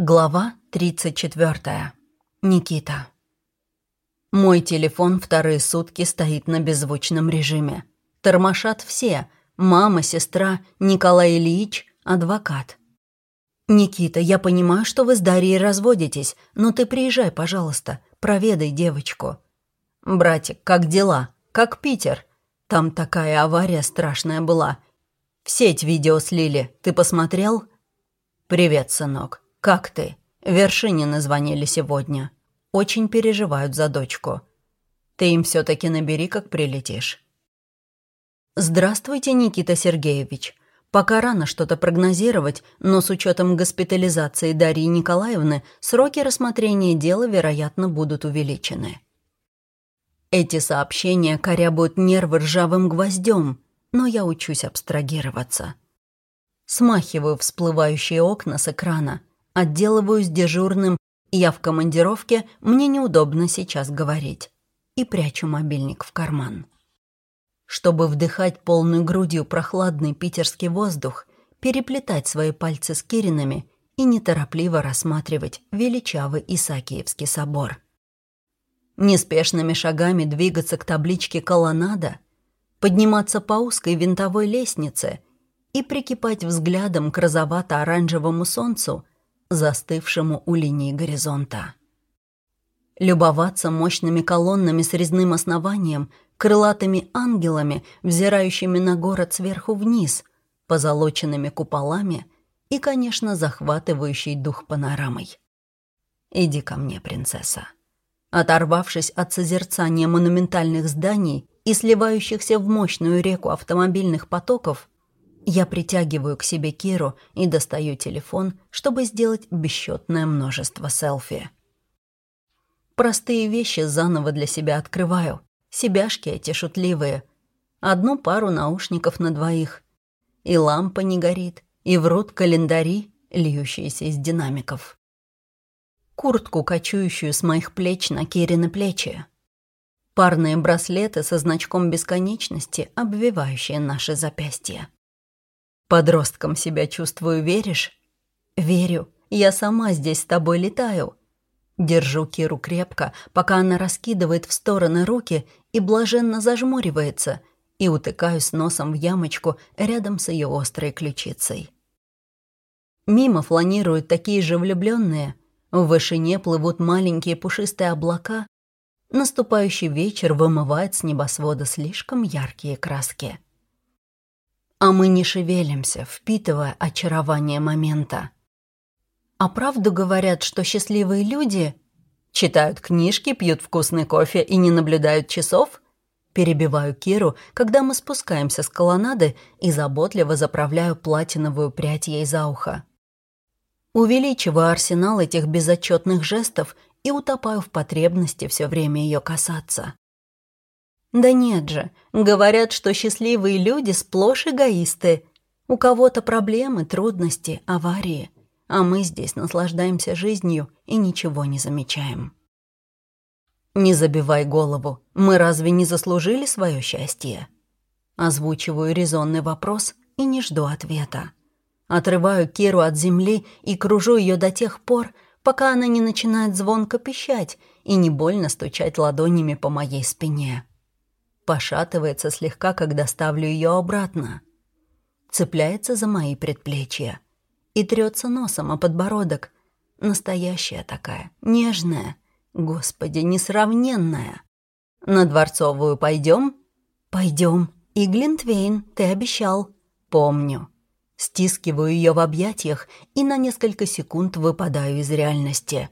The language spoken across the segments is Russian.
Глава 34. Никита. Мой телефон вторые сутки стоит на беззвучном режиме. Тормошат все. Мама, сестра, Николай Ильич, адвокат. «Никита, я понимаю, что вы с Дарьей разводитесь, но ты приезжай, пожалуйста, проведай девочку». «Братик, как дела? Как Питер? Там такая авария страшная была. В сеть видео слили, ты посмотрел?» «Привет, сынок. «Как ты?» Вершинины звонили сегодня. Очень переживают за дочку. Ты им все таки набери, как прилетишь. Здравствуйте, Никита Сергеевич. Пока рано что-то прогнозировать, но с учетом госпитализации Дарьи Николаевны сроки рассмотрения дела, вероятно, будут увеличены. Эти сообщения корябают нервы ржавым гвоздем, но я учусь абстрагироваться. Смахиваю всплывающие окна с экрана, Отделываюсь дежурным, я в командировке, мне неудобно сейчас говорить. И прячу мобильник в карман. Чтобы вдыхать полной грудью прохладный питерский воздух, переплетать свои пальцы с Киринами и неторопливо рассматривать величавый Исаакиевский собор. Неспешными шагами двигаться к табличке «Колоннада», подниматься по узкой винтовой лестнице и прикипать взглядом к розовато-оранжевому солнцу – застывшему у линии горизонта. Любоваться мощными колоннами с резным основанием, крылатыми ангелами, взирающими на город сверху вниз, позолоченными куполами и, конечно, захватывающей дух панорамой. «Иди ко мне, принцесса». Оторвавшись от созерцания монументальных зданий и сливающихся в мощную реку автомобильных потоков, я притягиваю к себе Киру и достаю телефон, чтобы сделать бесчетное множество селфи. Простые вещи заново для себя открываю. Себяшки эти шутливые. Одну пару наушников на двоих. И лампа не горит, и врут календари, льющиеся из динамиков. Куртку, кочующую с моих плеч на Кирины плечи. Парные браслеты со значком бесконечности, обвивающие наши запястья. Подростком себя чувствую, веришь? Верю. Я сама здесь с тобой летаю. Держу Киру крепко, пока она раскидывает в стороны руки и блаженно зажмуривается, и утыкаюсь носом в ямочку рядом с ее острой ключицей. Мимо фланируют такие же влюбленные. В вышине плывут маленькие пушистые облака. Наступающий вечер вымывает с небосвода слишком яркие краски. А мы не шевелимся, впитывая очарование момента. А правду говорят, что счастливые люди читают книжки, пьют вкусный кофе и не наблюдают часов? Перебиваю Киру, когда мы спускаемся с колоннады и заботливо заправляю платиновую прядь ей за ухо. Увеличиваю арсенал этих безотчетных жестов и утопаю в потребности все время ее касаться. Да нет же, говорят, что счастливые люди сплошь эгоисты. У кого-то проблемы, трудности, аварии. А мы здесь наслаждаемся жизнью и ничего не замечаем. Не забивай голову. Мы разве не заслужили свое счастье? Озвучиваю резонный вопрос и не жду ответа. Отрываю Киру от земли и кружу ее до тех пор, пока она не начинает звонко пищать и не больно стучать ладонями по моей спине пошатывается слегка, когда ставлю ее обратно. Цепляется за мои предплечья и трется носом о подбородок. Настоящая такая, нежная, господи, несравненная. На Дворцовую пойдем? Пойдем. И Глинтвейн, ты обещал. Помню. Стискиваю ее в объятиях и на несколько секунд выпадаю из реальности.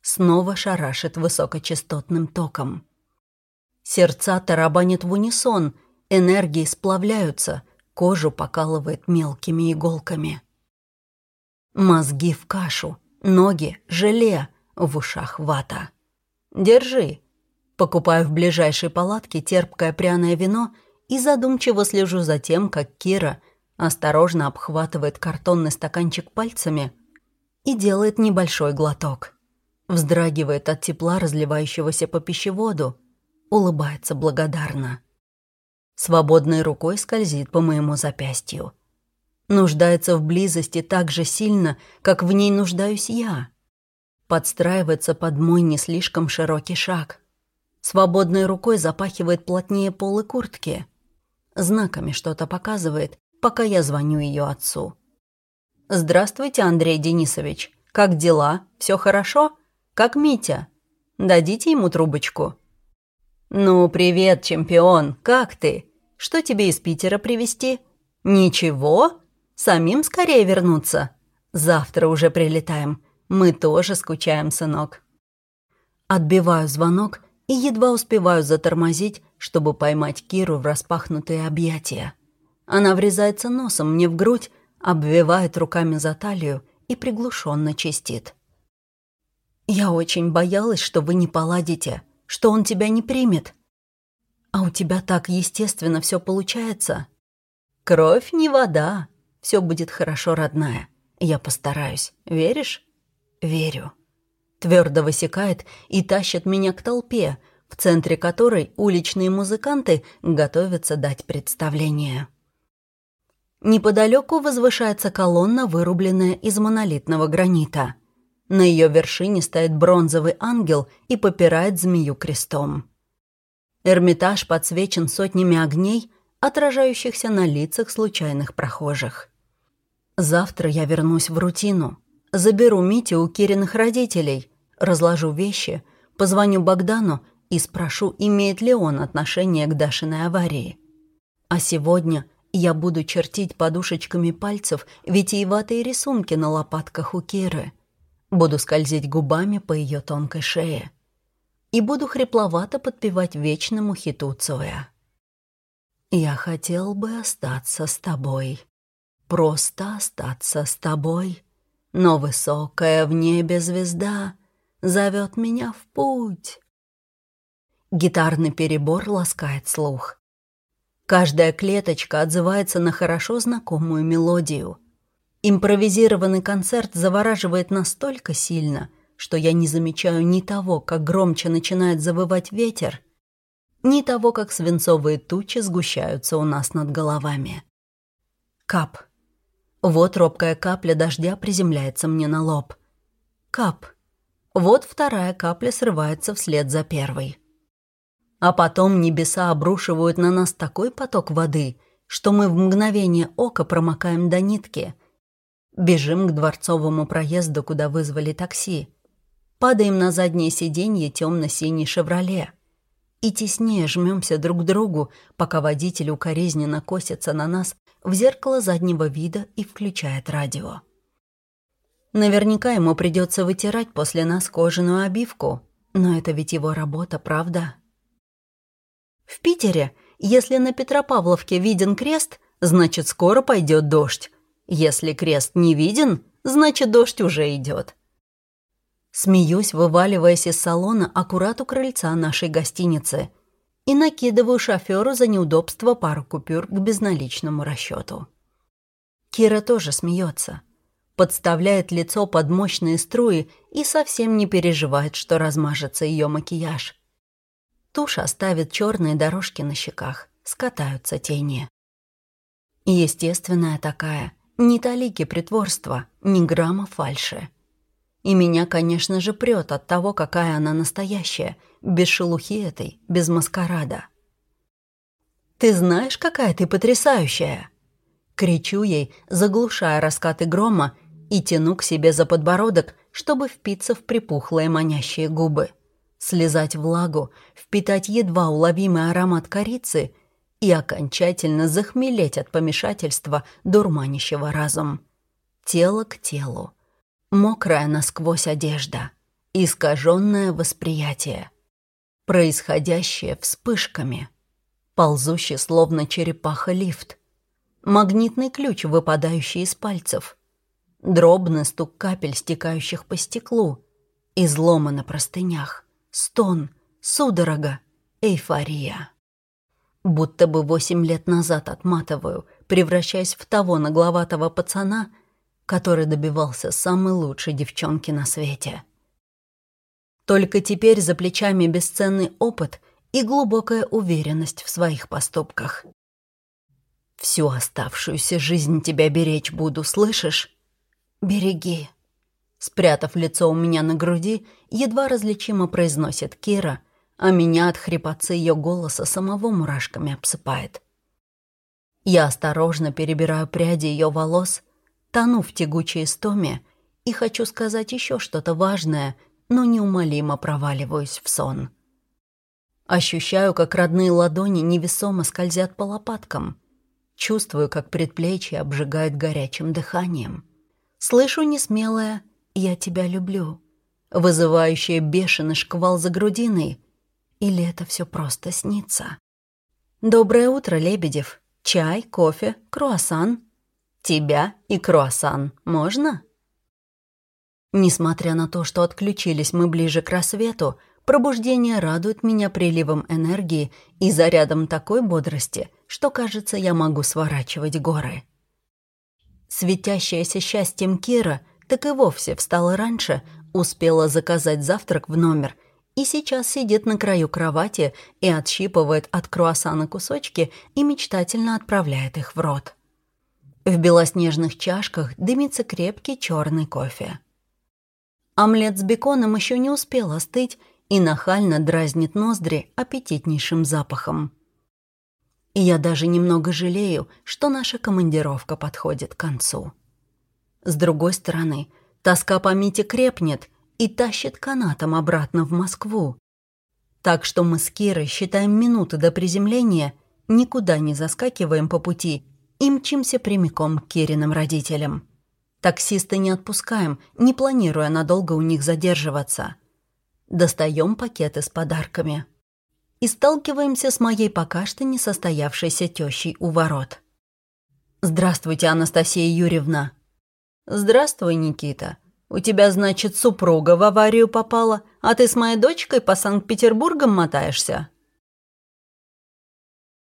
Снова шарашит высокочастотным током. Сердца тарабанят в унисон, энергии сплавляются, кожу покалывает мелкими иголками. Мозги в кашу, ноги — желе, в ушах вата. «Держи». Покупаю в ближайшей палатке терпкое пряное вино и задумчиво слежу за тем, как Кира осторожно обхватывает картонный стаканчик пальцами и делает небольшой глоток. Вздрагивает от тепла, разливающегося по пищеводу — улыбается благодарно. Свободной рукой скользит по моему запястью. Нуждается в близости так же сильно, как в ней нуждаюсь я. Подстраивается под мой не слишком широкий шаг. Свободной рукой запахивает плотнее полы куртки. Знаками что-то показывает, пока я звоню ее отцу. «Здравствуйте, Андрей Денисович. Как дела? Все хорошо? Как Митя? Дадите ему трубочку?» «Ну, привет, чемпион. Как ты? Что тебе из Питера привезти?» «Ничего? Самим скорее вернуться? Завтра уже прилетаем. Мы тоже скучаем, сынок». Отбиваю звонок и едва успеваю затормозить, чтобы поймать Киру в распахнутые объятия. Она врезается носом мне в грудь, обвивает руками за талию и приглушенно чистит. «Я очень боялась, что вы не поладите, что он тебя не примет. А у тебя так естественно все получается. Кровь не вода, все будет хорошо, родная. Я постараюсь. Веришь?» «Верю». Твердо высекает и тащит меня к толпе, в центре которой уличные музыканты готовятся дать представление. Неподалеку возвышается колонна, вырубленная из монолитного гранита. На ее вершине стоит бронзовый ангел и попирает змею крестом. Эрмитаж подсвечен сотнями огней, отражающихся на лицах случайных прохожих. Завтра я вернусь в рутину. Заберу Митю у Кириных родителей, разложу вещи, позвоню Богдану и спрошу, имеет ли он отношение к Дашиной аварии. А сегодня я буду чертить подушечками пальцев витиеватые рисунки на лопатках у Киры. Буду скользить губами по ее тонкой шее. И буду хрипловато подпевать вечному хиту Цоя. «Я хотел бы остаться с тобой. Просто остаться с тобой. Но высокая в небе звезда зовет меня в путь». Гитарный перебор ласкает слух. Каждая клеточка отзывается на хорошо знакомую мелодию. Импровизированный концерт завораживает настолько сильно, что я не замечаю ни того, как громче начинает завывать ветер, ни того, как свинцовые тучи сгущаются у нас над головами. Кап. Вот робкая капля дождя приземляется мне на лоб. Кап. Вот вторая капля срывается вслед за первой. А потом небеса обрушивают на нас такой поток воды, что мы в мгновение ока промокаем до нитки. Бежим к дворцовому проезду, куда вызвали такси. Падаем на заднее сиденье темно-синей «Шевроле». И теснее жмемся друг к другу, пока водитель укоризненно косится на нас в зеркало заднего вида и включает радио. Наверняка ему придется вытирать после нас кожаную обивку, но это ведь его работа, правда? В Питере, если на Петропавловке виден крест, значит, скоро пойдет дождь. Если крест не виден, значит, дождь уже идет. Смеюсь, вываливаясь из салона аккурат у крыльца нашей гостиницы и накидываю шоферу за неудобство пару купюр к безналичному расчету. Кира тоже смеется, подставляет лицо под мощные струи и совсем не переживает, что размажется ее макияж. Тушь оставит черные дорожки на щеках, скатаются тени. Естественная такая, ни талики притворства, ни грамма фальши. И меня, конечно же, прет от того, какая она настоящая, без шелухи этой, без маскарада. «Ты знаешь, какая ты потрясающая!» Кричу ей, заглушая раскаты грома, и тяну к себе за подбородок, чтобы впиться в припухлые манящие губы слезать влагу, впитать едва уловимый аромат корицы и окончательно захмелеть от помешательства дурманящего разум. Тело к телу. Мокрая насквозь одежда. Искаженное восприятие. Происходящее вспышками. Ползущий, словно черепаха, лифт. Магнитный ключ, выпадающий из пальцев. Дробный стук капель, стекающих по стеклу. Изломы на простынях стон, судорога, эйфория. Будто бы восемь лет назад отматываю, превращаясь в того нагловатого пацана, который добивался самой лучшей девчонки на свете. Только теперь за плечами бесценный опыт и глубокая уверенность в своих поступках. Всю оставшуюся жизнь тебя беречь буду, слышишь? Береги. Спрятав лицо у меня на груди, едва различимо произносит Кира, а меня от хрипотцы ее голоса самого мурашками обсыпает. Я осторожно перебираю пряди ее волос, тону в тягучей истоме и хочу сказать еще что-то важное, но неумолимо проваливаюсь в сон. Ощущаю, как родные ладони невесомо скользят по лопаткам. Чувствую, как предплечье обжигает горячим дыханием. Слышу несмелое «я тебя люблю», вызывающее бешеный шквал за грудиной. Или это все просто снится? «Доброе утро, Лебедев. Чай, кофе, круассан. Тебя и круассан можно?» Несмотря на то, что отключились мы ближе к рассвету, пробуждение радует меня приливом энергии и зарядом такой бодрости, что, кажется, я могу сворачивать горы. Светящаяся счастьем Кира так и вовсе встала раньше, успела заказать завтрак в номер и сейчас сидит на краю кровати и отщипывает от круассана кусочки и мечтательно отправляет их в рот. В белоснежных чашках дымится крепкий черный кофе. Омлет с беконом еще не успел остыть и нахально дразнит ноздри аппетитнейшим запахом. И я даже немного жалею, что наша командировка подходит к концу. С другой стороны, тоска по Мите крепнет и тащит канатом обратно в Москву. Так что мы с Кирой считаем минуты до приземления, никуда не заскакиваем по пути и мчимся прямиком к Кириным родителям. Таксисты не отпускаем, не планируя надолго у них задерживаться. Достаем пакеты с подарками. И сталкиваемся с моей пока что не состоявшейся тещей у ворот. «Здравствуйте, Анастасия Юрьевна». «Здравствуй, Никита. У тебя, значит, супруга в аварию попала, а ты с моей дочкой по Санкт-Петербургам мотаешься?»